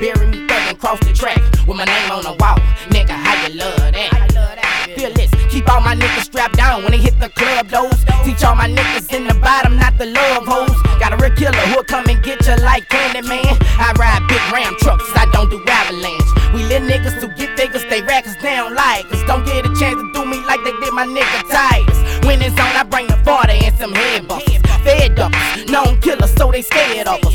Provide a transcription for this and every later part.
bury me thuggin' cross the track with my name on the wall. Nigga, how you love that? Feel this, keep all my niggas strapped down when they hit the club doors. Teach all my niggas in the bottom not the love hoes. Got a real killer who'll come and get you like Candyman. I ride big ram trucks, I don't do avalanche. We lit niggas to get figures, they rack us down like us. Don't get a chance to do me like they did my nigga Titus. When it's on, I bring the 40 and some head buffers. Fed up, known killers, so they scared of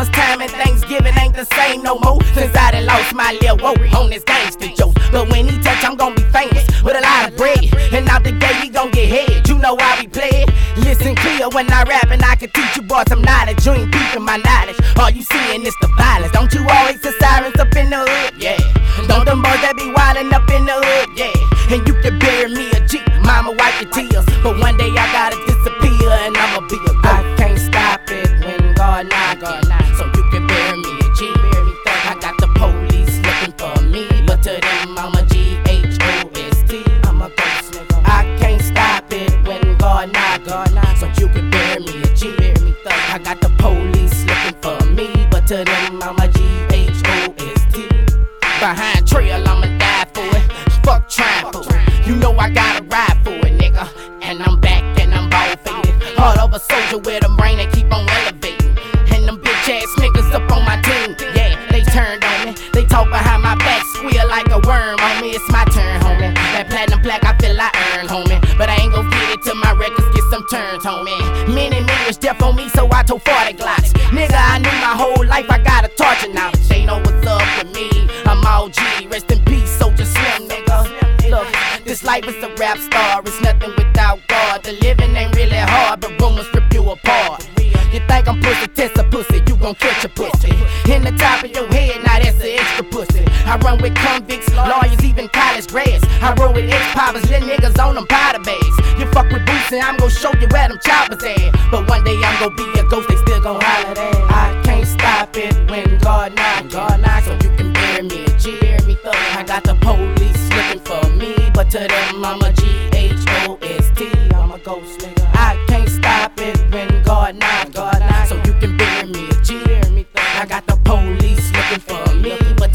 Christmas time and Thanksgiving ain't the same no more. Since I done lost my little woe on this gangster joke. But when he touch, I'm gonna be famous with a lot of bread. And out the gate, we gon' get head. You know how we play it. Listen clear when I rap, and I can teach you boys some knowledge. You ain't peeping my knowledge. All you seeing is the violence. Don't you always the sirens up in the hood? Yeah. Don't them boys that be wildin' up in the hood? Yeah. And you can bury me a G. Mama wipe your tears. But one day I gotta disappear, and I'ma be a I can't stop it when God knocking. Bury me a G. I got the police looking for me, but to them I'm a G H O S T. Behind trail, I'ma die for it. Fuck trying for it. You know I gotta ride for it, nigga. And I'm back and I'm ball faded. Hard over soldier with a brain that keep on elevating. And them bitch ass niggas up on my team. Yeah, they turned on some turns, homie. Many millions death on me, so I told 40 glocks. Nigga, I knew my whole life I got a torture now. They know what's up with me. I'm all. Rest in peace, Soulja Slim, nigga. Look, this life is a rap star. It's nothing without God. The living ain't really hard, but rumors strip you apart. You think I'm pussy, you gon' catch a pussy. In the top of your head, now that's the extra pussy. I run with convicts, lawyers, even college grads. I roll with ex-poppers, little niggas on them powder bags. You fuck with boots and I'm gon' show you where them choppers at. But one day I'm gon' be a ghost, they still gon' holler at. I can't stop it when God knocks. God knocks, so you can bury me bury me, thug. I got the police looking for me, but to them I'm a G H O S T. I'm a ghost nigga.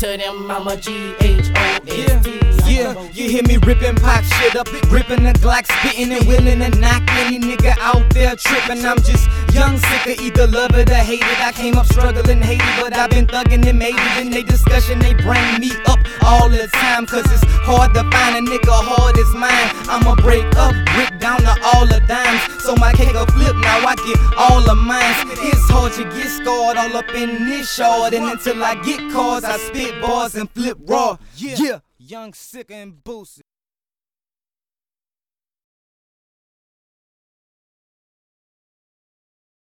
To them I'm a G H O S T. Yeah, you hear me ripping pop shit up, ripping the Glock, spitting and willing to knock any nigga out there tripping. I'm just young, sick of either love it or hate it. I came up struggling, hated, but I've been thugging and made it. In they discussion, they bring me up all the time, cause it's hard to find a nigga hard as mine. I'ma break up, break down to all the dimes, so my cake Hard get scarred all up in this yard, and until I get cars, I spit bars and flip raw. Yeah. Young, sick, and boosted.